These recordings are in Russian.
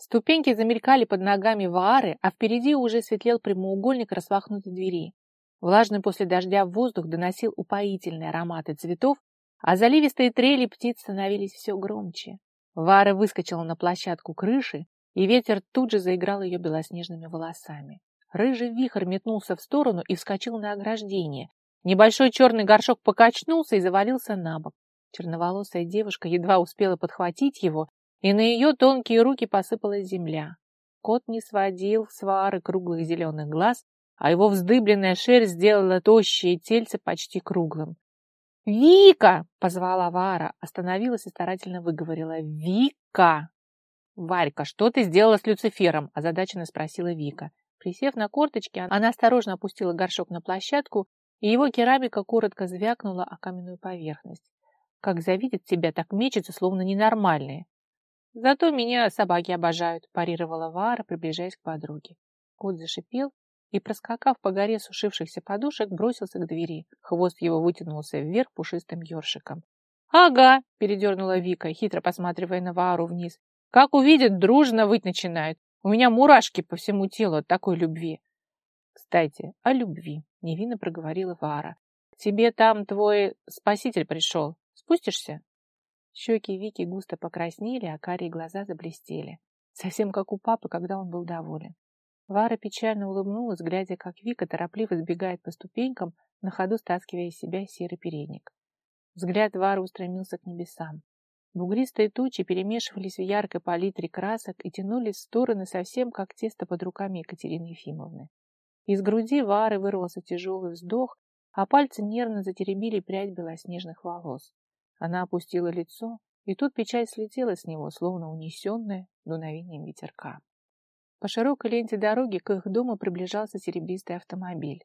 Ступеньки замелькали под ногами Ваары, а впереди уже светлел прямоугольник распахнутой двери. Влажный после дождя воздух доносил упоительные ароматы цветов, а заливистые трели птиц становились все громче. Вара выскочила на площадку крыши, и ветер тут же заиграл ее белоснежными волосами. Рыжий вихрь метнулся в сторону и вскочил на ограждение. Небольшой черный горшок покачнулся и завалился на бок. Черноволосая девушка едва успела подхватить его, и на ее тонкие руки посыпалась земля. Кот не сводил с Вары круглых зеленых глаз, а его вздыбленная шерсть сделала тощее тельце почти круглым. «Вика!» — позвала Вара, остановилась и старательно выговорила. «Вика!» «Варька, что ты сделала с Люцифером?» — озадаченно спросила Вика. Присев на корточки, она осторожно опустила горшок на площадку, и его керамика коротко звякнула о каменную поверхность. Как завидят тебя, так мечется, словно ненормальные. Зато меня собаки обожают, парировала Вара, приближаясь к подруге. Кот зашипел и, проскакав по горе сушившихся подушек, бросился к двери. Хвост его вытянулся вверх пушистым ёршиком. «Ага!» — передернула Вика, хитро посматривая на Вару вниз. «Как увидят, дружно выть начинают. У меня мурашки по всему телу от такой любви». «Кстати, о любви», — невинно проговорила Вара. «Тебе там твой спаситель пришел. Спустишься?» Щеки Вики густо покраснели, а карие глаза заблестели. Совсем как у папы, когда он был доволен. Вара печально улыбнулась, глядя, как Вика торопливо сбегает по ступенькам, на ходу стаскивая из себя серый передник. Взгляд Вары устремился к небесам. Бугристые тучи перемешивались в яркой палитре красок и тянулись в стороны совсем как тесто под руками Екатерины Ефимовны. Из груди Вары вырвался тяжелый вздох, а пальцы нервно затеребили прядь белоснежных волос. Она опустила лицо, и тут печать слетела с него, словно унесенная дуновением ветерка. По широкой ленте дороги к их дому приближался серебристый автомобиль.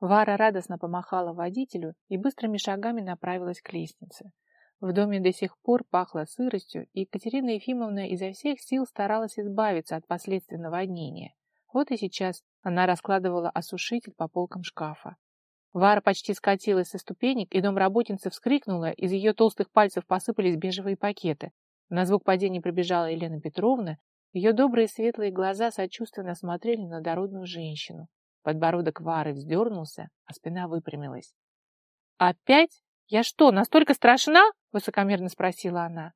Вара радостно помахала водителю и быстрыми шагами направилась к лестнице. В доме до сих пор пахло сыростью, и Екатерина Ефимовна изо всех сил старалась избавиться от последствий наводнения. Вот и сейчас она раскладывала осушитель по полкам шкафа. Вара почти скатилась со ступенек, и домработница вскрикнула, из ее толстых пальцев посыпались бежевые пакеты. На звук падения прибежала Елена Петровна ее добрые светлые глаза сочувственно смотрели на дородную женщину. Подбородок Вары вздернулся, а спина выпрямилась. «Опять? Я что, настолько страшна?» — высокомерно спросила она.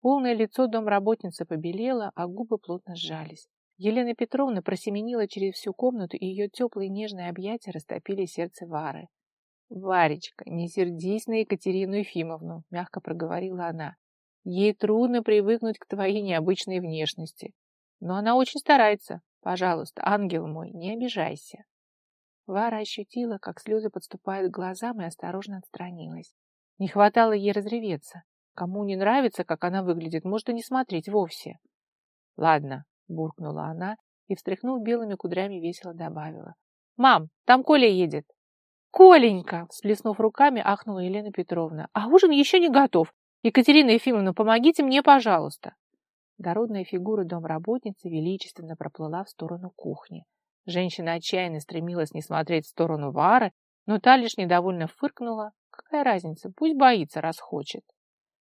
Полное лицо домработницы побелело, а губы плотно сжались. Елена Петровна просеменила через всю комнату, и ее теплые нежные объятия растопили сердце Вары. «Варечка, не сердись на Екатерину Ефимовну», — мягко проговорила она. Ей трудно привыкнуть к твоей необычной внешности. Но она очень старается. Пожалуйста, ангел мой, не обижайся. Вара ощутила, как слезы подступают к глазам и осторожно отстранилась. Не хватало ей разреветься. Кому не нравится, как она выглядит, может и не смотреть вовсе. Ладно, буркнула она и, встряхнув белыми кудрями, весело добавила. «Мам, там Коля едет!» «Коленька!» – всплеснув руками, ахнула Елена Петровна. «А ужин еще не готов. «Екатерина Ефимовна, помогите мне, пожалуйста!» Дородная фигура домработницы величественно проплыла в сторону кухни. Женщина отчаянно стремилась не смотреть в сторону Вары, но та лишь недовольно фыркнула. Какая разница, пусть боится, раз хочет.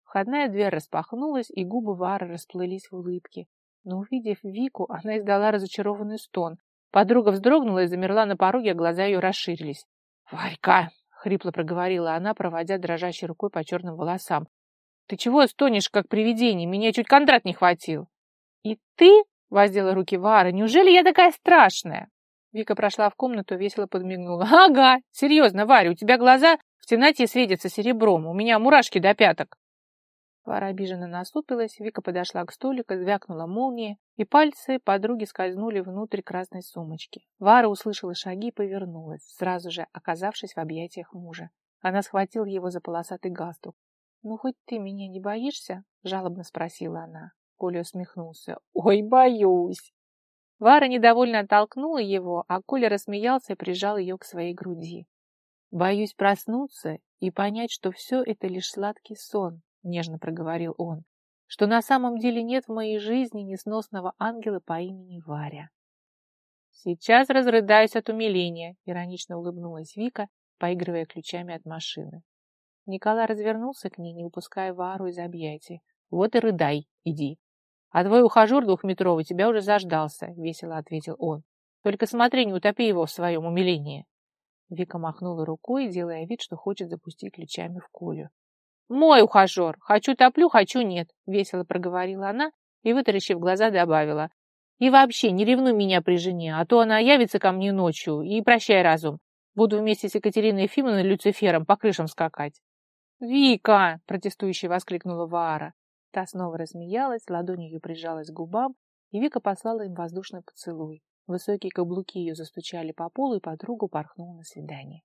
Входная дверь распахнулась, и губы Вары расплылись в улыбке. Но, увидев Вику, она издала разочарованный стон. Подруга вздрогнула и замерла на пороге, а глаза ее расширились. «Варька!» — хрипло проговорила она, проводя дрожащей рукой по черным волосам. Ты чего стонешь, как привидение? Меня чуть контракт не хватил. И ты, воздела руки Вара, неужели я такая страшная? Вика прошла в комнату, весело подмигнула. Ага, серьезно, Варя, у тебя глаза в темноте светятся серебром, у меня мурашки до пяток. Вара обиженно насупилась, Вика подошла к столику, звякнула молния, и пальцы подруги скользнули внутрь красной сумочки. Вара услышала шаги и повернулась, сразу же оказавшись в объятиях мужа. Она схватила его за полосатый галстук. «Ну, хоть ты меня не боишься?» — жалобно спросила она. Коля усмехнулся. «Ой, боюсь!» Вара недовольно оттолкнула его, а Коля рассмеялся и прижал ее к своей груди. «Боюсь проснуться и понять, что все это лишь сладкий сон», — нежно проговорил он, «что на самом деле нет в моей жизни несносного ангела по имени Варя». «Сейчас разрыдаюсь от умиления», — иронично улыбнулась Вика, поигрывая ключами от машины. Николай развернулся к ней, не выпуская Вару из объятий. «Вот и рыдай, иди!» А твой ухажер двухметровый тебя уже заждался, весело ответил он. Только смотри, не утопи его в своем умилении. Вика махнула рукой, делая вид, что хочет запустить ключами в Колю. «Мой ухажер! Хочу топлю, хочу нет!» — весело проговорила она и, вытаращив глаза, добавила. «И вообще, не ревнуй меня при жене, а то она явится ко мне ночью, и прощай разум. Буду вместе с Екатериной Ефимовной Люцифером по крышам скакать». «Вика!» — протестующе воскликнула Ваара. Та снова рассмеялась, ладонью ее прижалась к губам, и Вика послала им воздушный поцелуй. Высокие каблуки ее застучали по полу, и подруга порхнула на свидание.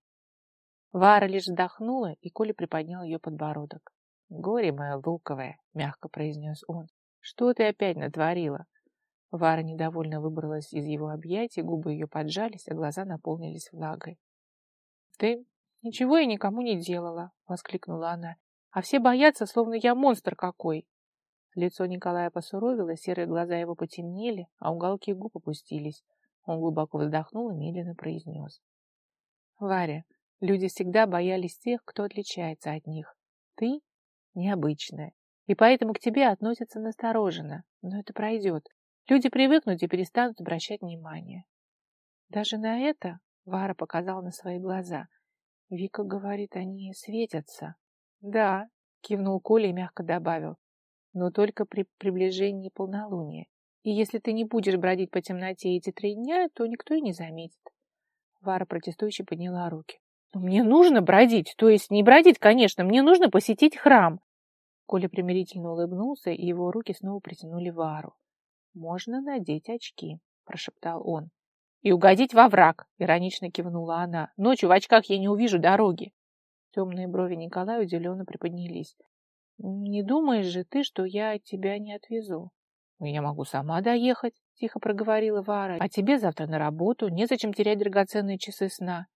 Вара лишь вздохнула, и Коля приподнял ее подбородок. «Горе мое луковое!» — мягко произнес он. «Что ты опять натворила?» Вара недовольно выбралась из его объятий, губы ее поджались, а глаза наполнились влагой. «Ты ничего я никому не делала!» — воскликнула она. «А все боятся, словно я монстр какой!» Лицо Николая посуровило, серые глаза его потемнели, а уголки губ опустились. Он глубоко вздохнул и медленно произнес. «Варя, Люди всегда боялись тех, кто отличается от них. Ты необычная, и поэтому к тебе относятся настороженно. Но это пройдет. Люди привыкнут и перестанут обращать внимание. Даже на это Вара показала на свои глаза. Вика говорит, они светятся. Да, кивнул Коля и мягко добавил. Но только при приближении полнолуния. И если ты не будешь бродить по темноте эти три дня, то никто и не заметит. Вара протестующе подняла руки. Мне нужно бродить, то есть не бродить, конечно, мне нужно посетить храм. Коля примирительно улыбнулся, и его руки снова притянули Вару. «Можно надеть очки», — прошептал он. «И угодить во враг», — иронично кивнула она. «Ночью в очках я не увижу дороги». Темные брови Николая удивленно приподнялись. «Не думаешь же ты, что я тебя не отвезу?» «Я могу сама доехать», — тихо проговорила Вара. «А тебе завтра на работу, незачем терять драгоценные часы сна.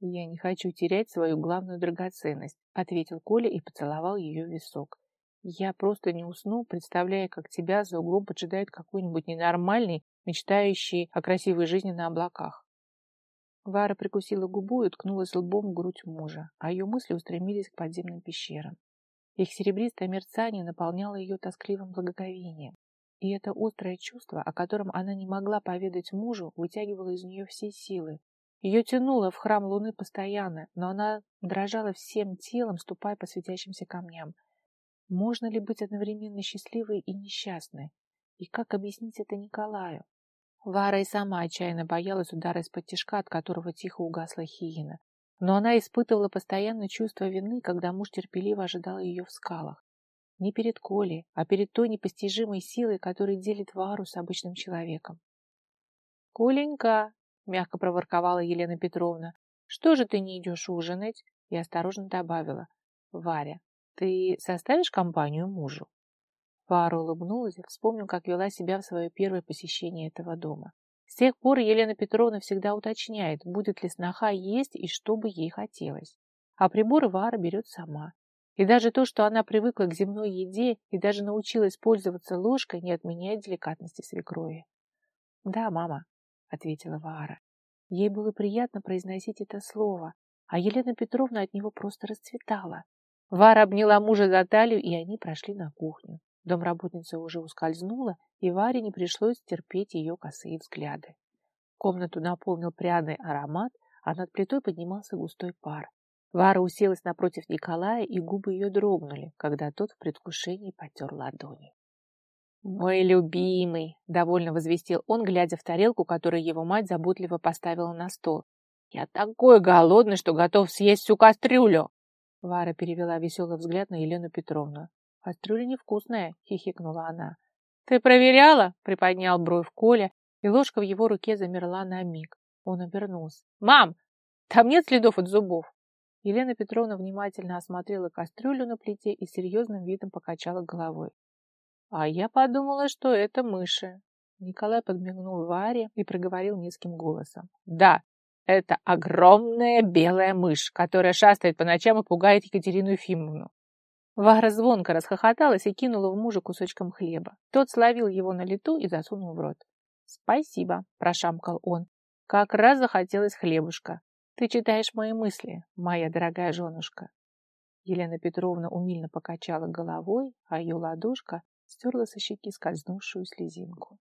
«Я не хочу терять свою главную драгоценность», — ответил Коля и поцеловал ее висок. «Я просто не усну, представляя, как тебя за углом поджидает какой-нибудь ненормальный, мечтающий о красивой жизни на облаках». Вара прикусила губу и уткнулась лбом в грудь мужа, а ее мысли устремились к подземным пещерам. Их серебристое мерцание наполняло ее тоскливым благоговением. И это острое чувство, о котором она не могла поведать мужу, вытягивало из нее все силы, ее тянуло в храм Луны постоянно, но она дрожала всем телом, ступая по светящимся камням. Можно ли быть одновременно счастливой и несчастной? И как объяснить это Николаю? Вара и сама отчаянно боялась удара из-под тишка, от которого тихо угасла хиена. Но она испытывала постоянное чувство вины, когда муж терпеливо ожидал ее в скалах. Не перед Колей, а перед той непостижимой силой, которая делит Вару с обычным человеком. «Коленька!» — мягко проворковала Елена Петровна. «Что же ты не идешь ужинать?» И осторожно добавила. «Варя, ты составишь компанию мужу?» Вара улыбнулась вспомнил, как вела себя в свое первое посещение этого дома. С тех пор Елена Петровна всегда уточняет, будет ли сноха есть и что бы ей хотелось. А приборы Вара берет сама. И даже то, что она привыкла к земной еде и даже научилась пользоваться ложкой, не отменяет деликатности свекрови. «Да, мама», ответила Вара. Ей было приятно произносить это слово, а Елена Петровна от него просто расцветала. Вара обняла мужа за талию, и они прошли на кухню. Домработница уже ускользнула, и Варе не пришлось терпеть ее косые взгляды. Комнату наполнил пряный аромат, а над плитой поднимался густой пар. Вара уселась напротив Николая, и губы ее дрогнули, когда тот в предвкушении потер ладони. «Мой любимый!» — довольно возвестил он, глядя в тарелку, которую его мать заботливо поставила на стол. «Я такой голодный, что готов съесть всю кастрюлю!» Вара перевела веселый взгляд на Елену Петровну. «Кастрюля невкусная!» — хихикнула она. «Ты проверяла?» — приподнял бровь Коля, и ложка в его руке замерла на миг. Он обернулся. «Мам, там нет следов от зубов!» Елена Петровна внимательно осмотрела кастрюлю на плите и серьезным видом покачала головой. А я подумала, что это мыши. Николай подмигнул Варе и проговорил низким голосом. Да, это огромная белая мышь, которая шастает по ночам и пугает Екатерину Ефимовну. Вара звонко расхохоталась и кинула в мужа кусочком хлеба. Тот словил его на лету и засунул в рот. «Спасибо», – прошамкал он. «Как раз захотелось хлебушка. Ты читаешь мои мысли, моя дорогая женушка». Елена Петровна умильно покачала головой, а ее ладошка стерла со щеки скользнувшую слезинку.